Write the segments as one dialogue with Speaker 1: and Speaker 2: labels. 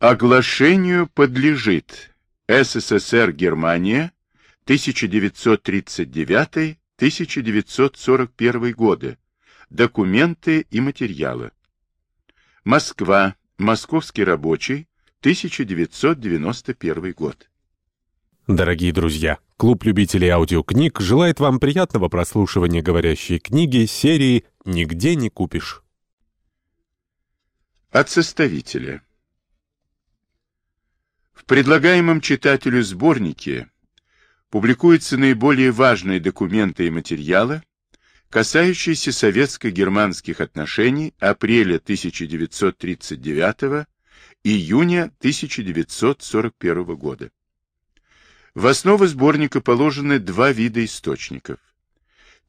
Speaker 1: Оглашению подлежит СССР-Германия 1939-1941 годы. Документы и материалы. Москва. Московский рабочий. 1991 год.
Speaker 2: Дорогие друзья, клуб любителей аудиокниг желает вам приятного прослушивания говорящей книги серии «Нигде не купишь».
Speaker 1: От составителя. В предлагаемом читателю сборнике публикуются наиболее важные документы и материалы, касающиеся советско-германских отношений апреля 1939 июня 1941 года. В основу сборника положены два вида источников.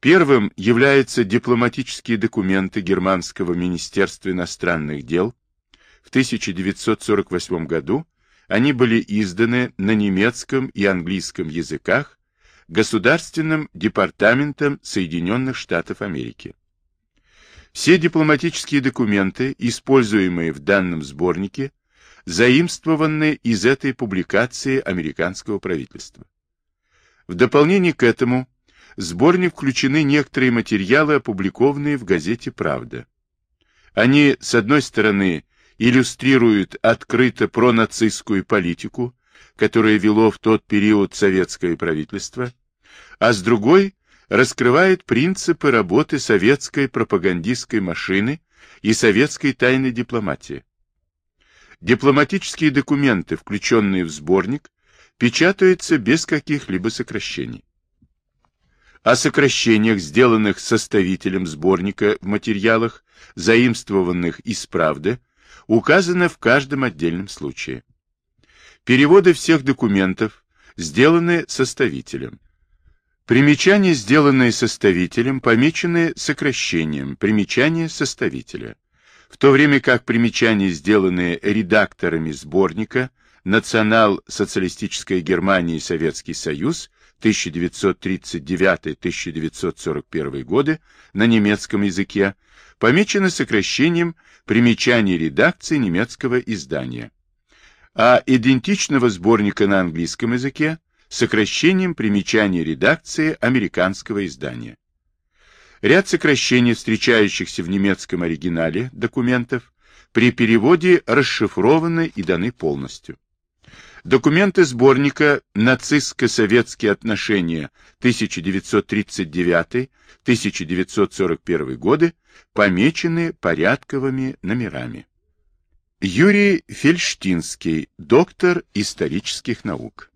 Speaker 1: Первым являются дипломатические документы Германского министерства иностранных дел. В 1948 году они были изданы на немецком и английском языках Государственным департаментом Соединенных Штатов Америки. Все дипломатические документы, используемые в данном сборнике, заимствованы из этой публикации американского правительства. В дополнение к этому в сборник включены некоторые материалы, опубликованные в газете «Правда». Они, с одной стороны, иллюстрируют открыто пронацистскую политику, которое вело в тот период советское правительство, а с другой раскрывает принципы работы советской пропагандистской машины и советской тайной дипломатии. Дипломатические документы, включенные в сборник, печатаются без каких-либо сокращений. О сокращениях, сделанных составителем сборника в материалах, заимствованных из «Правды», указано в каждом отдельном случае. Переводы всех документов сделаны составителем. Примечания, сделанные составителем, помечены сокращением примечания составителя в то время как примечания, сделанные редакторами сборника «Национал-социалистическая Германия и Советский Союз» 1939-1941 годы на немецком языке, помечены сокращением примечаний редакции немецкого издания, а идентичного сборника на английском языке сокращением примечаний редакции американского издания. Ряд сокращений, встречающихся в немецком оригинале документов, при переводе расшифрованы и даны полностью. Документы сборника «Нацистско-советские отношения 1939-1941 годы» помечены порядковыми номерами. Юрий Фельштинский, доктор исторических наук.